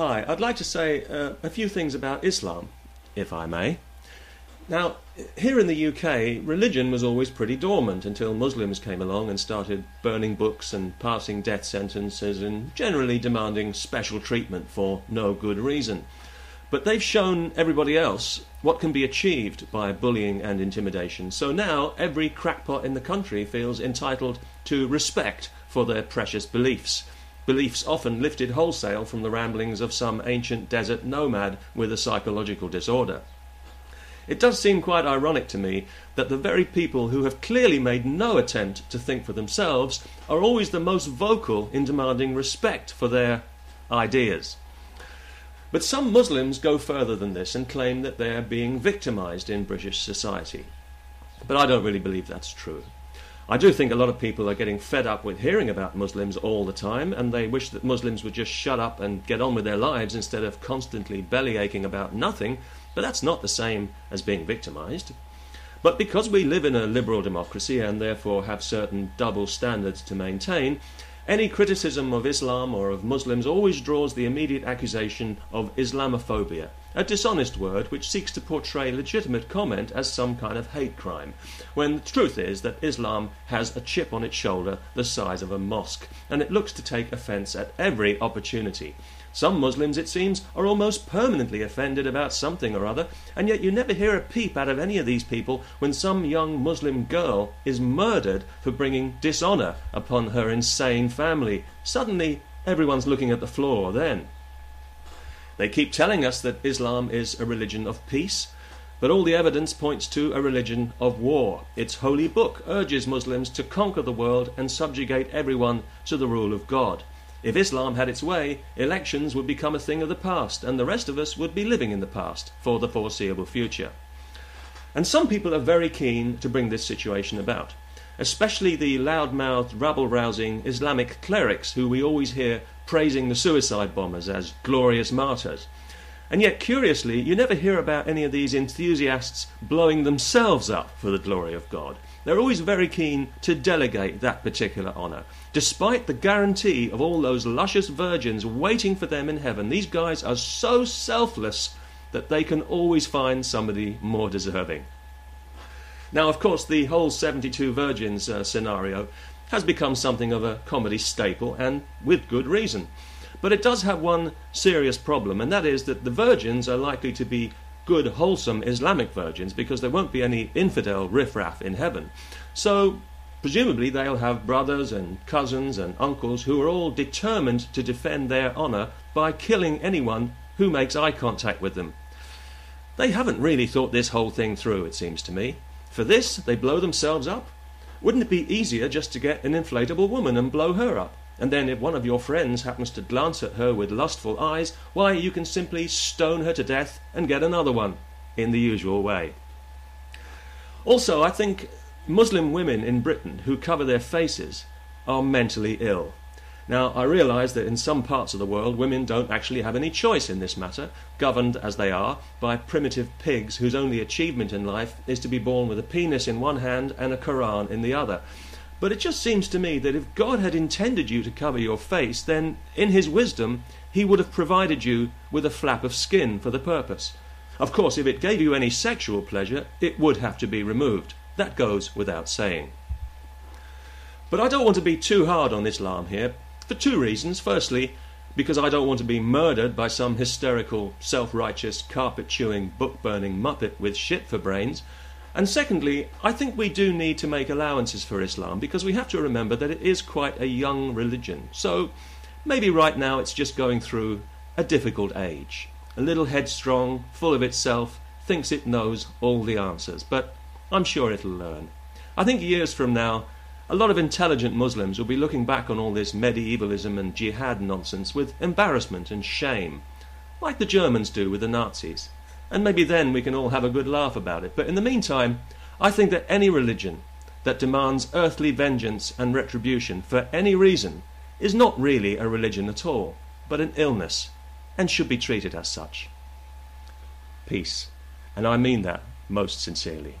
Hi, I'd like to say uh, a few things about Islam, if I may. Now, here in the UK, religion was always pretty dormant until Muslims came along and started burning books and passing death sentences and generally demanding special treatment for no good reason. But they've shown everybody else what can be achieved by bullying and intimidation. So now every crackpot in the country feels entitled to respect for their precious beliefs. Beliefs often lifted wholesale from the ramblings of some ancient desert nomad with a psychological disorder. It does seem quite ironic to me that the very people who have clearly made no attempt to think for themselves are always the most vocal in demanding respect for their ideas. But some Muslims go further than this and claim that they are being victimized in British society. But I don't really believe that's true. I do think a lot of people are getting fed up with hearing about Muslims all the time, and they wish that Muslims would just shut up and get on with their lives instead of constantly belly aching about nothing, but that's not the same as being victimized. But because we live in a liberal democracy and therefore have certain double standards to maintain, any criticism of Islam or of Muslims always draws the immediate accusation of Islamophobia, a dishonest word which seeks to portray legitimate comment as some kind of hate crime, when the truth is that Islam has a chip on its shoulder the size of a mosque, and it looks to take offence at every opportunity. Some Muslims, it seems, are almost permanently offended about something or other, and yet you never hear a peep out of any of these people when some young Muslim girl is murdered for bringing dishonour upon her insane family. Suddenly, everyone's looking at the floor then. They keep telling us that Islam is a religion of peace, but all the evidence points to a religion of war. Its holy book urges Muslims to conquer the world and subjugate everyone to the rule of God. If Islam had its way, elections would become a thing of the past, and the rest of us would be living in the past for the foreseeable future. And some people are very keen to bring this situation about, especially the loud-mouthed, rabble-rousing Islamic clerics who we always hear praising the suicide bombers as glorious martyrs. And yet, curiously, you never hear about any of these enthusiasts blowing themselves up for the glory of God. They're always very keen to delegate that particular honour. Despite the guarantee of all those luscious virgins waiting for them in heaven, these guys are so selfless that they can always find somebody more deserving. Now, of course, the whole 72 virgins uh, scenario has become something of a comedy staple, and with good reason. But it does have one serious problem, and that is that the virgins are likely to be good, wholesome Islamic virgins because there won't be any infidel riffraff in heaven. So, presumably, they'll have brothers and cousins and uncles who are all determined to defend their honour by killing anyone who makes eye contact with them. They haven't really thought this whole thing through, it seems to me. For this, they blow themselves up. Wouldn't it be easier just to get an inflatable woman and blow her up? And then if one of your friends happens to glance at her with lustful eyes, why, you can simply stone her to death and get another one, in the usual way. Also, I think Muslim women in Britain who cover their faces are mentally ill. Now, I realise that in some parts of the world women don't actually have any choice in this matter, governed as they are by primitive pigs whose only achievement in life is to be born with a penis in one hand and a Koran in the other. But it just seems to me that if God had intended you to cover your face, then in His wisdom, He would have provided you with a flap of skin for the purpose. Of course, if it gave you any sexual pleasure, it would have to be removed. That goes without saying. But I don't want to be too hard on Islam here, for two reasons. Firstly, because I don't want to be murdered by some hysterical, self righteous, carpet chewing, book burning muppet with shit for brains. And secondly, I think we do need to make allowances for Islam because we have to remember that it is quite a young religion. So maybe right now it's just going through a difficult age. A little headstrong, full of itself, thinks it knows all the answers, but I'm sure it'll learn. I think years from now, a lot of intelligent Muslims will be looking back on all this medievalism and jihad nonsense with embarrassment and shame, like the Germans do with the Nazis and maybe then we can all have a good laugh about it. But in the meantime, I think that any religion that demands earthly vengeance and retribution for any reason is not really a religion at all, but an illness, and should be treated as such. Peace. And I mean that most sincerely.